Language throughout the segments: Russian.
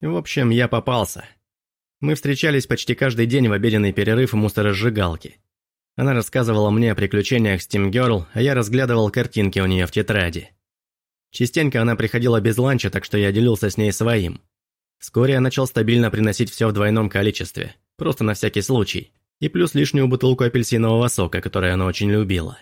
В общем, я попался. Мы встречались почти каждый день в обеденный перерыв у мусоросжигалки. Она рассказывала мне о приключениях Steam Girl, а я разглядывал картинки у нее в тетради. Частенько она приходила без ланча, так что я делился с ней своим. Вскоре я начал стабильно приносить все в двойном количестве, просто на всякий случай, и плюс лишнюю бутылку апельсинового сока, который она очень любила.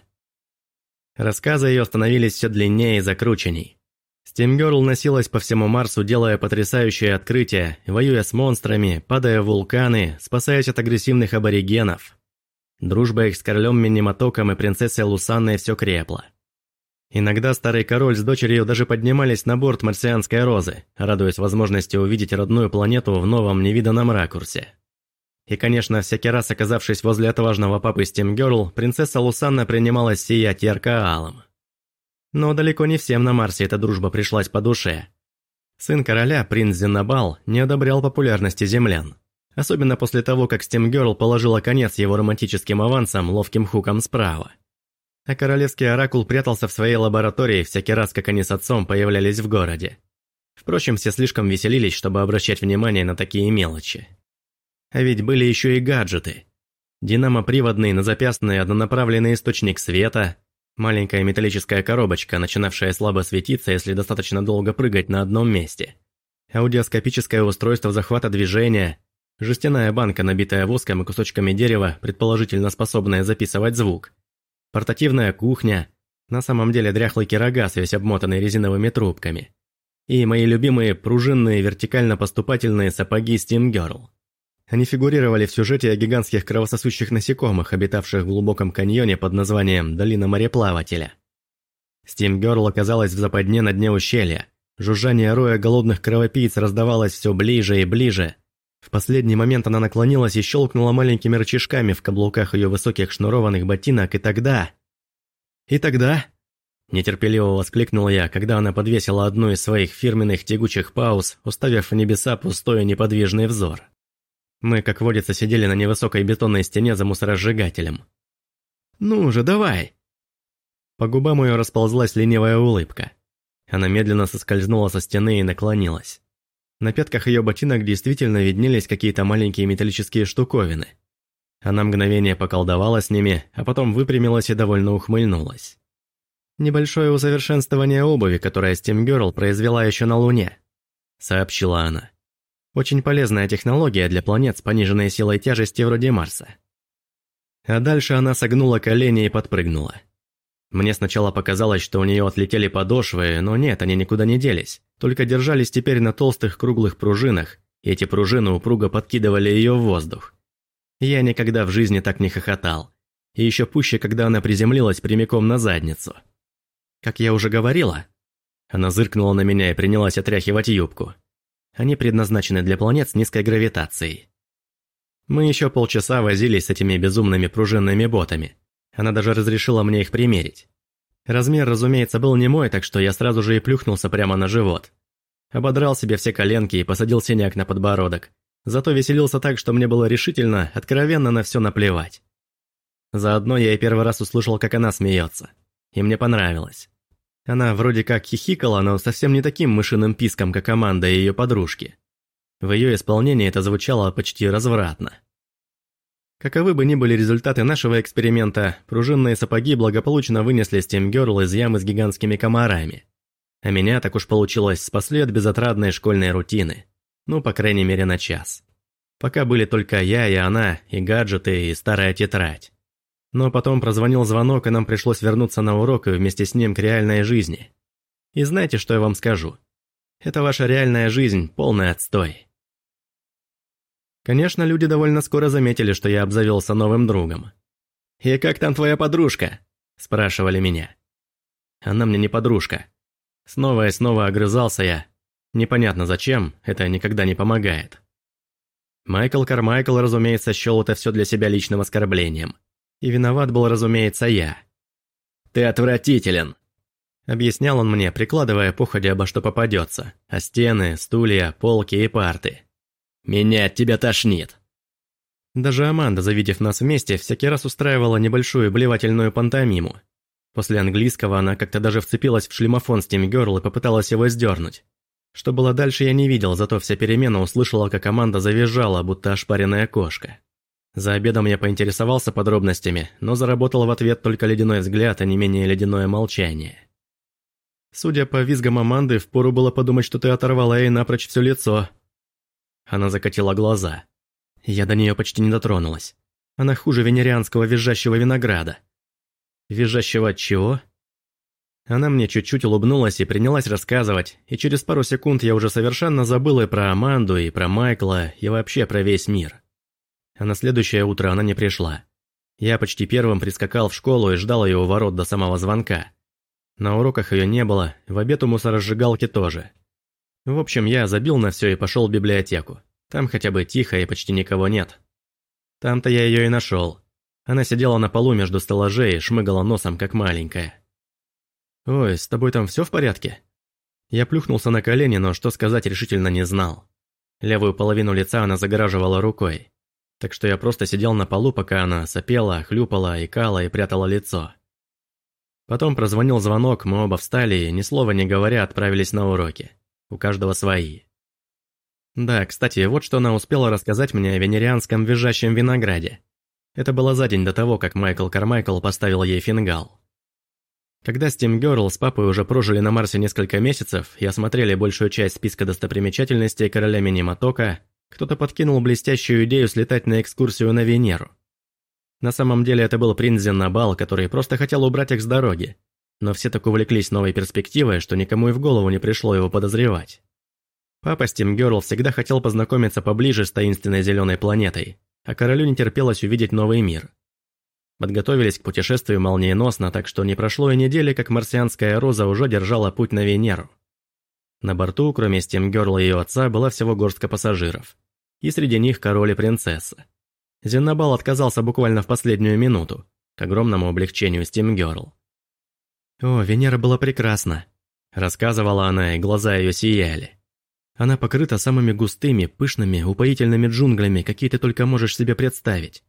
Рассказы ее становились все длиннее и закрученней. Стимгерл носилась по всему Марсу, делая потрясающие открытия, воюя с монстрами, падая в вулканы, спасаясь от агрессивных аборигенов. Дружба их с королем Миниматоком и принцессой Лусанной все крепла. Иногда старый король с дочерью даже поднимались на борт марсианской розы, радуясь возможности увидеть родную планету в новом невиданном ракурсе. И, конечно, всякий раз оказавшись возле отважного папы Стимгерл, принцесса Лусанна принималась сиять ярко-алым. Но далеко не всем на Марсе эта дружба пришлась по душе. Сын короля, принц Зеннабал, не одобрял популярности землян. Особенно после того, как Стимгерл положила конец его романтическим авансам ловким хуком справа. А королевский оракул прятался в своей лаборатории всякий раз, как они с отцом появлялись в городе. Впрочем, все слишком веселились, чтобы обращать внимание на такие мелочи. А ведь были еще и гаджеты. Динамоприводный назапястный однонаправленный источник света, маленькая металлическая коробочка, начинавшая слабо светиться, если достаточно долго прыгать на одном месте, аудиоскопическое устройство захвата движения, жестяная банка, набитая воском и кусочками дерева, предположительно способная записывать звук, портативная кухня, на самом деле дряхлый кирогаз, весь обмотанный резиновыми трубками, и мои любимые пружинные вертикально-поступательные сапоги Steam Girl. Они фигурировали в сюжете о гигантских кровососущих насекомых, обитавших в глубоком каньоне под названием «Долина мореплавателя». Girl оказалась в западне на дне ущелья. Жужжание роя голодных кровопийц раздавалось все ближе и ближе, в последний момент она наклонилась и щелкнула маленькими рычажками в каблуках ее высоких шнурованных ботинок, и тогда... И тогда... Нетерпеливо воскликнул я, когда она подвесила одну из своих фирменных тягучих пауз, уставив в небеса пустой и неподвижный взор. Мы, как водится, сидели на невысокой бетонной стене за мусоросжигателем. «Ну же, давай!» По губам ее расползлась ленивая улыбка. Она медленно соскользнула со стены и наклонилась. На пятках ее ботинок действительно виднелись какие-то маленькие металлические штуковины. Она мгновение поколдовала с ними, а потом выпрямилась и довольно ухмыльнулась. «Небольшое усовершенствование обуви, которое Girl произвела еще на Луне», — сообщила она. «Очень полезная технология для планет с пониженной силой тяжести вроде Марса». А дальше она согнула колени и подпрыгнула. Мне сначала показалось, что у нее отлетели подошвы, но нет, они никуда не делись, только держались теперь на толстых круглых пружинах, и эти пружины упруго подкидывали ее в воздух. Я никогда в жизни так не хохотал, и еще пуще, когда она приземлилась прямиком на задницу. Как я уже говорила, она зыркнула на меня и принялась отряхивать юбку. Они предназначены для планет с низкой гравитацией. Мы еще полчаса возились с этими безумными пружинными ботами – она даже разрешила мне их примерить. Размер, разумеется, был не мой, так что я сразу же и плюхнулся прямо на живот. Ободрал себе все коленки и посадил синяк на подбородок. Зато веселился так, что мне было решительно, откровенно на все наплевать. Заодно я и первый раз услышал, как она смеется. И мне понравилось. Она вроде как хихикала, но совсем не таким мышиным писком, как Аманда и ее подружки. В ее исполнении это звучало почти развратно. Каковы бы ни были результаты нашего эксперимента, пружинные сапоги благополучно вынесли Girl из ямы с гигантскими комарами. А меня, так уж получилось, спасли от безотрадной школьной рутины. Ну, по крайней мере, на час. Пока были только я и она, и гаджеты, и старая тетрадь. Но потом прозвонил звонок, и нам пришлось вернуться на урок и вместе с ним к реальной жизни. И знаете, что я вам скажу? Это ваша реальная жизнь, полный отстой. Конечно, люди довольно скоро заметили, что я обзавелся новым другом. «И как там твоя подружка?» – спрашивали меня. Она мне не подружка. Снова и снова огрызался я. Непонятно зачем, это никогда не помогает. Майкл Кармайкл, разумеется, счел это все для себя личным оскорблением. И виноват был, разумеется, я. «Ты отвратителен!» Объяснял он мне, прикладывая походя обо что попадется. О стены, стулья, полки и парты. Меня от тебя тошнит. Даже Аманда, завидев нас вместе, всякий раз устраивала небольшую блевательную пантомиму. После английского она как-то даже вцепилась в шлемофон с Тим Герл и попыталась его сдернуть. Что было дальше, я не видел, зато вся перемена услышала, как команда завизжала, будто ошпаренная кошка. За обедом я поинтересовался подробностями, но заработал в ответ только ледяной взгляд, а не менее ледяное молчание. Судя по визгам Аманды, впору было подумать, что ты оторвала ей напрочь все лицо. Она закатила глаза. Я до нее почти не дотронулась. Она хуже венерианского визжащего винограда. Визжащего от чего? Она мне чуть-чуть улыбнулась и принялась рассказывать, и через пару секунд я уже совершенно забыл и про Аманду, и про Майкла, и вообще про весь мир. А на следующее утро она не пришла. Я почти первым прискакал в школу и ждал ее у ворот до самого звонка. На уроках ее не было, в обед у мусоросжигалки тоже. В общем, я забил на все и пошел в библиотеку. Там хотя бы тихо и почти никого нет. Там-то я ее и нашел. Она сидела на полу между стеллажей и шмыгала носом, как маленькая. «Ой, с тобой там все в порядке?» Я плюхнулся на колени, но что сказать решительно не знал. Левую половину лица она загораживала рукой. Так что я просто сидел на полу, пока она сопела, хлюпала, икала и прятала лицо. Потом прозвонил звонок, мы оба встали и, ни слова не говоря, отправились на уроки. У каждого свои. Да, кстати, вот что она успела рассказать мне о венерианском визжащем винограде. Это было за день до того, как Майкл Кармайкл поставил ей фингал. Когда Стим Герл с папой уже прожили на Марсе несколько месяцев и осмотрели большую часть списка достопримечательностей короля Миниматока, кто-то подкинул блестящую идею слетать на экскурсию на Венеру. На самом деле это был принц Зеннабал, который просто хотел убрать их с дороги. Но все так увлеклись новой перспективой, что никому и в голову не пришло его подозревать. Папа Стим Герл всегда хотел познакомиться поближе с таинственной зеленой планетой, а королю не терпелось увидеть новый мир. Подготовились к путешествию молниеносно, так что не прошло и недели, как марсианская роза уже держала путь на Венеру. На борту, кроме Стим Герла и ее отца, была всего горстка пассажиров. И среди них король и принцесса. Зеннабал отказался буквально в последнюю минуту, к огромному облегчению Стимгерл. «О, Венера была прекрасна», – рассказывала она, и глаза ее сияли. Она покрыта самыми густыми, пышными, упоительными джунглями, какие ты только можешь себе представить.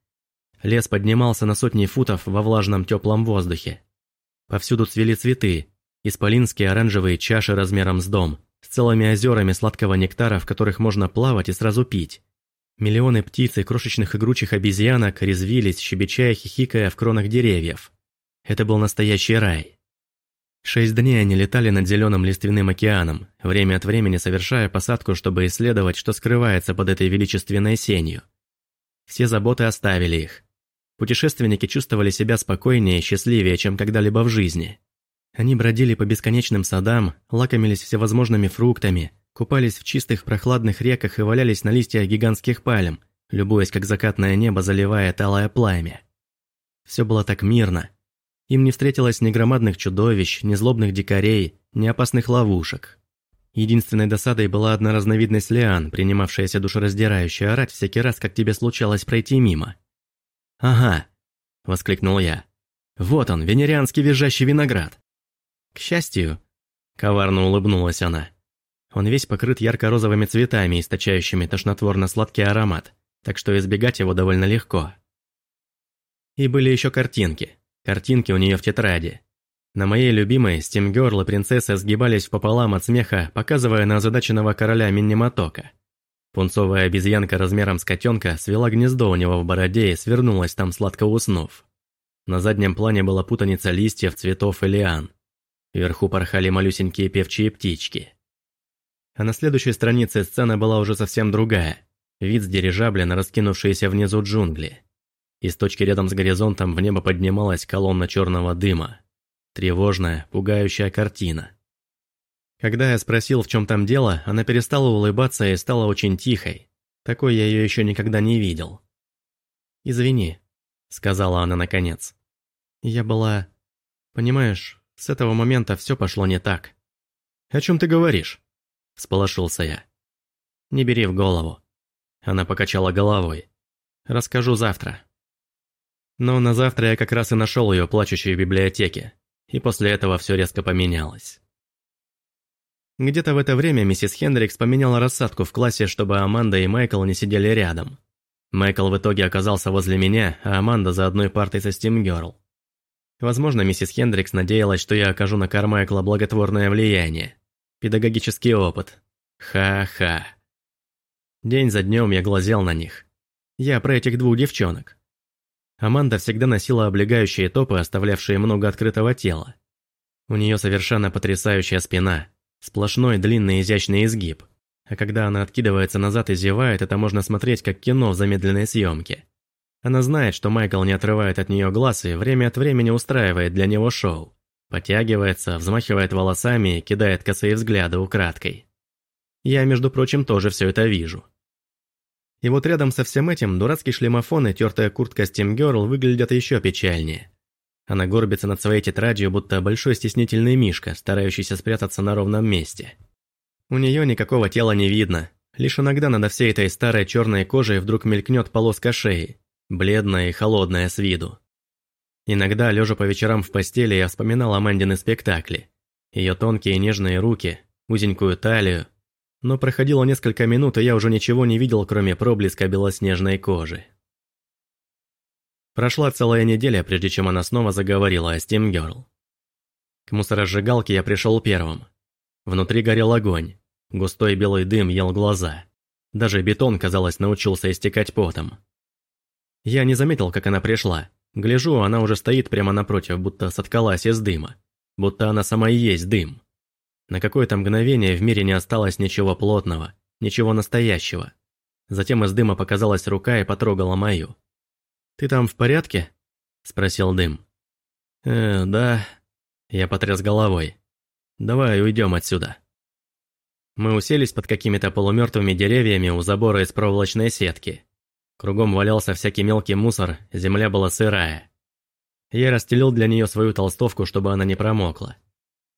Лес поднимался на сотни футов во влажном теплом воздухе. Повсюду цвели цветы, исполинские оранжевые чаши размером с дом, с целыми озерами сладкого нектара, в которых можно плавать и сразу пить. Миллионы птиц и крошечных игручих обезьянок резвились, щебеча и хихикая в кронах деревьев. Это был настоящий рай. Шесть дней они летали над зеленым лиственным океаном, время от времени совершая посадку, чтобы исследовать, что скрывается под этой величественной сенью. Все заботы оставили их. Путешественники чувствовали себя спокойнее и счастливее, чем когда-либо в жизни. Они бродили по бесконечным садам, лакомились всевозможными фруктами, купались в чистых прохладных реках и валялись на листьях гигантских пальм, любуясь, как закатное небо заливает алое пламя. Все было так мирно. Им не встретилось ни громадных чудовищ, ни злобных дикарей, ни опасных ловушек. Единственной досадой была одна разновидность лиан, принимавшаяся душераздирающе орать всякий раз, как тебе случалось пройти мимо. «Ага», — воскликнул я. «Вот он, венерианский визжащий виноград». «К счастью», — коварно улыбнулась она, он весь покрыт ярко-розовыми цветами, источающими тошнотворно-сладкий аромат, так что избегать его довольно легко. И были еще картинки. Картинки у нее в тетради. На моей любимой Стимгерл и принцесса сгибались пополам от смеха, показывая на озадаченного короля Миннематока. Пунцовая обезьянка размером с котенка свела гнездо у него в бороде и свернулась там, сладко уснув. На заднем плане была путаница листьев, цветов и лиан. Вверху порхали малюсенькие певчие птички. А на следующей странице сцена была уже совсем другая. Вид с дирижабля на раскинувшиеся внизу джунгли. Из точки рядом с горизонтом в небо поднималась колонна черного дыма. Тревожная, пугающая картина. Когда я спросил, в чем там дело, она перестала улыбаться и стала очень тихой. Такой я ее еще никогда не видел. «Извини», — сказала она наконец. «Я была... Понимаешь, с этого момента все пошло не так». «О чем ты говоришь?» – всполошился я. «Не бери в голову». Она покачала головой. «Расскажу завтра». Но на завтра я как раз и нашел ее плачущей в библиотеке, и после этого все резко поменялось. Где-то в это время миссис Хендрикс поменяла рассадку в классе, чтобы Аманда и Майкл не сидели рядом. Майкл в итоге оказался возле меня, а Аманда за одной партой со Стим Герл. Возможно, миссис Хендрикс надеялась, что я окажу на Кармайкла благотворное влияние. Педагогический опыт. Ха-ха. День за днем я глазел на них. Я про этих двух девчонок. Аманда всегда носила облегающие топы, оставлявшие много открытого тела. У нее совершенно потрясающая спина, сплошной длинный изящный изгиб. А когда она откидывается назад и зевает, это можно смотреть как кино в замедленной съемке. Она знает, что Майкл не отрывает от нее глаз и время от времени устраивает для него шоу. Потягивается, взмахивает волосами и кидает косые взгляды украдкой. Я, между прочим, тоже все это вижу. И вот рядом со всем этим дурацкий шлемофон и тертая куртка Girl выглядят еще печальнее. Она горбится над своей тетрадью, будто большой стеснительный мишка, старающийся спрятаться на ровном месте. У нее никакого тела не видно, лишь иногда над всей этой старой черной кожей вдруг мелькнет полоска шеи, бледная и холодная с виду. Иногда, лежа по вечерам в постели, я вспоминал о Мандины спектакле. Ее тонкие нежные руки, узенькую талию. Но проходило несколько минут, и я уже ничего не видел, кроме проблеска белоснежной кожи. Прошла целая неделя, прежде чем она снова заговорила о Steam Girl. К мусоросжигалке я пришел первым. Внутри горел огонь. Густой белый дым ел глаза. Даже бетон, казалось, научился истекать потом. Я не заметил, как она пришла. Гляжу, она уже стоит прямо напротив, будто соткалась из дыма. Будто она сама и есть дым. На какое-то мгновение в мире не осталось ничего плотного, ничего настоящего. Затем из дыма показалась рука и потрогала мою. «Ты там в порядке?» – спросил дым. «Э, да». Я потряс головой. «Давай уйдем отсюда». Мы уселись под какими-то полумертвыми деревьями у забора из проволочной сетки. Кругом валялся всякий мелкий мусор, земля была сырая. Я расстелил для нее свою толстовку, чтобы она не промокла.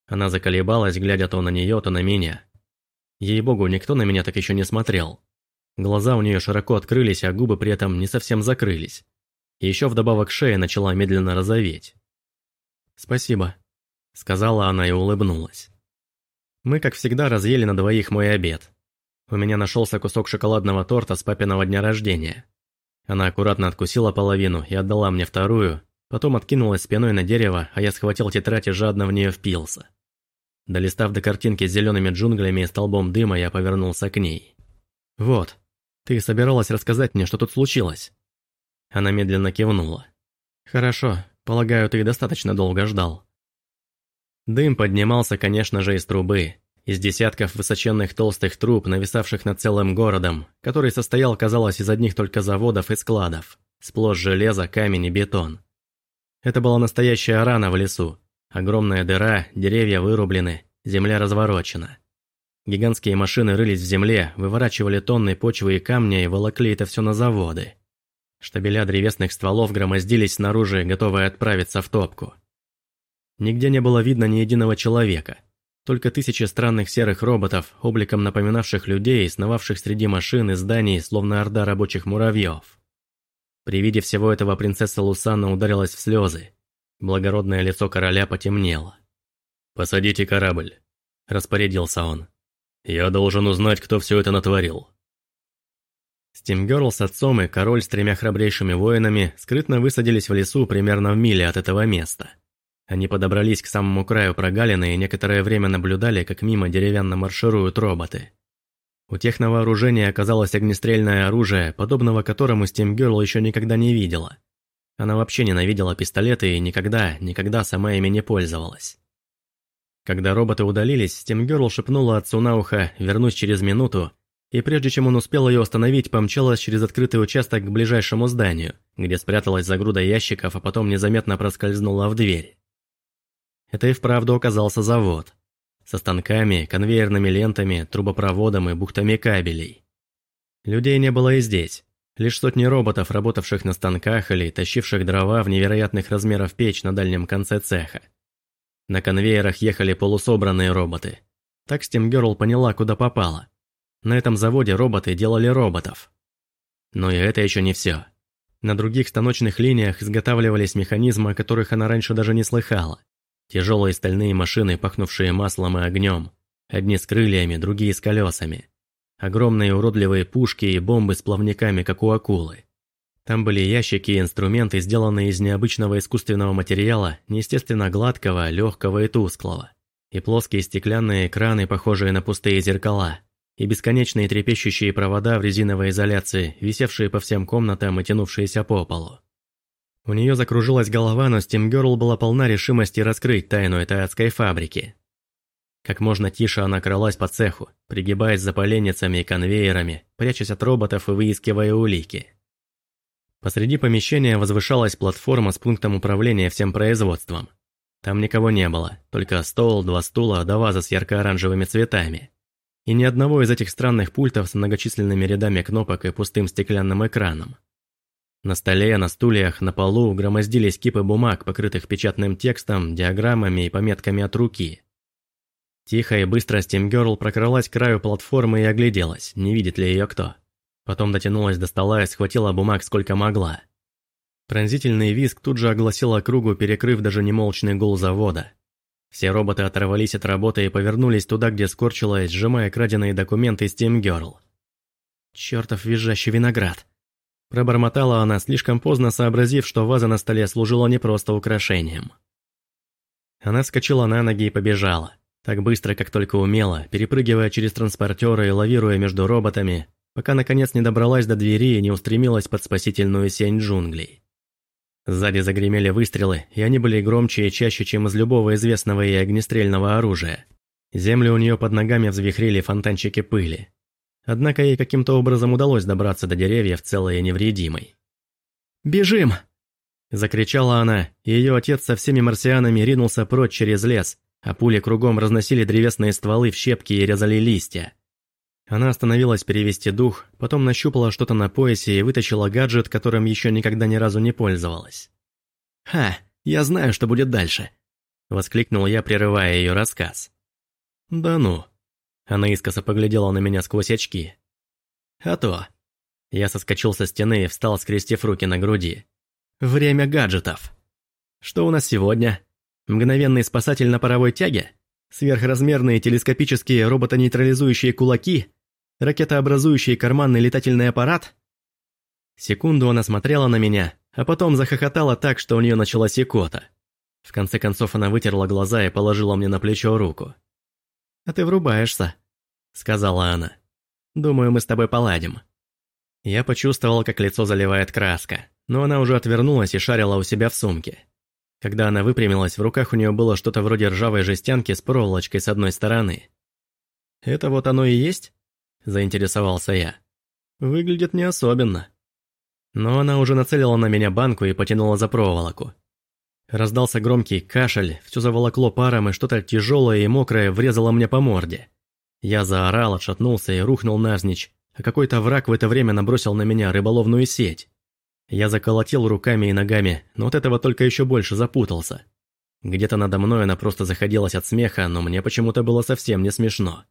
Она заколебалась, глядя то на нее, то на меня. Ей-богу, никто на меня так еще не смотрел. Глаза у нее широко открылись, а губы при этом не совсем закрылись. Еще вдобавок шея начала медленно розоветь. «Спасибо», — сказала она и улыбнулась. Мы, как всегда, разъели на двоих мой обед. У меня нашелся кусок шоколадного торта с папиного дня рождения. Она аккуратно откусила половину и отдала мне вторую, потом откинулась спиной на дерево, а я схватил тетрадь и жадно в нее впился. Долистав до картинки с зелеными джунглями и столбом дыма, я повернулся к ней. «Вот, ты собиралась рассказать мне, что тут случилось?» Она медленно кивнула. «Хорошо, полагаю, ты достаточно долго ждал». Дым поднимался, конечно же, из трубы, из десятков высоченных толстых труб, нависавших над целым городом, который состоял, казалось, из одних только заводов и складов, сплошь железо, камень и бетон. Это была настоящая рана в лесу. Огромная дыра, деревья вырублены, земля разворочена. Гигантские машины рылись в земле, выворачивали тонны почвы и камня и волокли это все на заводы. Штабеля древесных стволов громоздились снаружи, готовые отправиться в топку. Нигде не было видно ни единого человека. Только тысячи странных серых роботов, обликом напоминавших людей, сновавших среди машин и зданий, словно орда рабочих муравьев. При виде всего этого принцесса Лусанна ударилась в слезы. Благородное лицо короля потемнело. «Посадите корабль», – распорядился он. «Я должен узнать, кто все это натворил». Стимгерл с отцом и король с тремя храбрейшими воинами скрытно высадились в лесу примерно в миле от этого места. Они подобрались к самому краю прогалины и некоторое время наблюдали, как мимо деревянно маршируют роботы. У тех на вооружении оказалось огнестрельное оружие, подобного которому Стимгерл еще никогда не видела. Она вообще ненавидела пистолеты и никогда, никогда сама ими не пользовалась. Когда роботы удалились, Стимгерл шепнула отцу на ухо «вернусь через минуту», и прежде чем он успел ее остановить, помчалась через открытый участок к ближайшему зданию, где спряталась за грудой ящиков, а потом незаметно проскользнула в дверь. Это и вправду оказался завод. Со станками, конвейерными лентами, трубопроводом и бухтами кабелей. Людей не было и здесь. Лишь сотни роботов, работавших на станках или тащивших дрова в невероятных размеров печь на дальнем конце цеха. На конвейерах ехали полусобранные роботы. Так Стимгерл поняла, куда попала. На этом заводе роботы делали роботов. Но и это еще не все. На других станочных линиях изготавливались механизмы, о которых она раньше даже не слыхала. Тяжелые стальные машины, пахнувшие маслом и огнем. Одни с крыльями, другие с колесами. Огромные уродливые пушки и бомбы с плавниками, как у акулы. Там были ящики и инструменты, сделанные из необычного искусственного материала, неестественно гладкого, легкого и тусклого. И плоские стеклянные экраны, похожие на пустые зеркала. и бесконечные трепещущие провода в резиновой изоляции, висевшие по всем комнатам и тянувшиеся по полу. У нее закружилась голова, но Стимгерл была полна решимости раскрыть тайну этой адской фабрики. Как можно тише она кралась по цеху, пригибаясь за поленницами и конвейерами, прячась от роботов и выискивая улики. Посреди помещения возвышалась платформа с пунктом управления всем производством. Там никого не было, только стол, два стула да ваза с ярко-оранжевыми цветами. И ни одного из этих странных пультов с многочисленными рядами кнопок и пустым стеклянным экраном. На столе, на стульях, на полу громоздились кипы бумаг, покрытых печатным текстом, диаграммами и пометками от руки. Тихо и быстро Стимгерл прокралась к краю платформы и огляделась, не видит ли ее кто. Потом дотянулась до стола и схватила бумаг сколько могла. Пронзительный визг тут же огласил округу, перекрыв даже немолчный гул завода. Все роботы оторвались от работы и повернулись туда, где скорчилась, сжимая краденые документы Steam Girl. «Чертов визжащий виноград!» Пробормотала она, слишком поздно сообразив, что ваза на столе служила не просто украшением. Она вскочила на ноги и побежала. Так быстро, как только умела, перепрыгивая через транспортеры и лавируя между роботами, пока наконец не добралась до двери и не устремилась под спасительную сень джунглей. Сзади загремели выстрелы, и они были громче и чаще, чем из любого известного ей огнестрельного оружия. Землю у нее под ногами взвихрили фонтанчики пыли. Однако ей каким-то образом удалось добраться до деревьев целой и невредимой. «Бежим!» Закричала она, и ее отец со всеми марсианами ринулся прочь через лес, а пули кругом разносили древесные стволы в щепки и резали листья. Она остановилась перевести дух, потом нащупала что-то на поясе и вытащила гаджет, которым еще никогда ни разу не пользовалась. «Ха, я знаю, что будет дальше!» Воскликнул я, прерывая ее рассказ. «Да ну!» Она искоса поглядела на меня сквозь очки. «А то!» Я соскочил со стены и встал, скрестив руки на груди. «Время гаджетов!» «Что у нас сегодня?» Мгновенный спасатель на паровой тяге? Сверхразмерные телескопические роботонейтрализующие кулаки? Ракетообразующий карманный летательный аппарат? Секунду она смотрела на меня, а потом захохотала так, что у нее началась икота. В конце концов она вытерла глаза и положила мне на плечо руку. «А ты врубаешься», — сказала она. «Думаю, мы с тобой поладим». Я почувствовал, как лицо заливает краска, но она уже отвернулась и шарила у себя в сумке. Когда она выпрямилась, в руках у нее было что-то вроде ржавой жестянки с проволочкой с одной стороны. «Это вот оно и есть?» – заинтересовался я. «Выглядит не особенно». Но она уже нацелила на меня банку и потянула за проволоку. Раздался громкий кашель, все заволокло паром, и что-то тяжелое и мокрое врезало мне по морде. Я заорал, отшатнулся и рухнул навзничь, а какой-то враг в это время набросил на меня рыболовную сеть. Я заколотил руками и ногами, но от этого только еще больше запутался. Где-то надо мной она просто заходилась от смеха, но мне почему-то было совсем не смешно.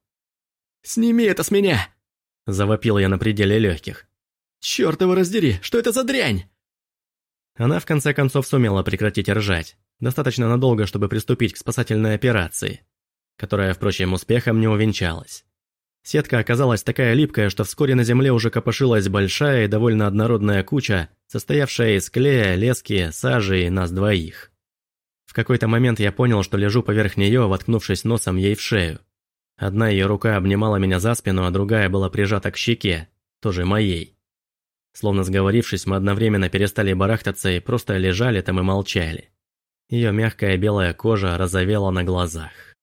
«Сними это с меня!» – завопил я на пределе легких. «Черт его раздери, что это за дрянь?» Она в конце концов сумела прекратить ржать, достаточно надолго, чтобы приступить к спасательной операции, которая, впрочем, успехом не увенчалась. Сетка оказалась такая липкая, что вскоре на земле уже копошилась большая и довольно однородная куча, состоявшая из клея, лески, сажи и нас двоих. В какой-то момент я понял, что лежу поверх нее, воткнувшись носом ей в шею. Одна ее рука обнимала меня за спину, а другая была прижата к щеке, тоже моей. Словно сговорившись, мы одновременно перестали барахтаться и просто лежали там и молчали. Ее мягкая белая кожа розовела на глазах.